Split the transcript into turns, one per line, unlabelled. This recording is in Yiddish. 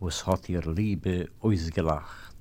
was hat ihr Liebe ausgelacht.